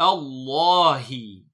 الله.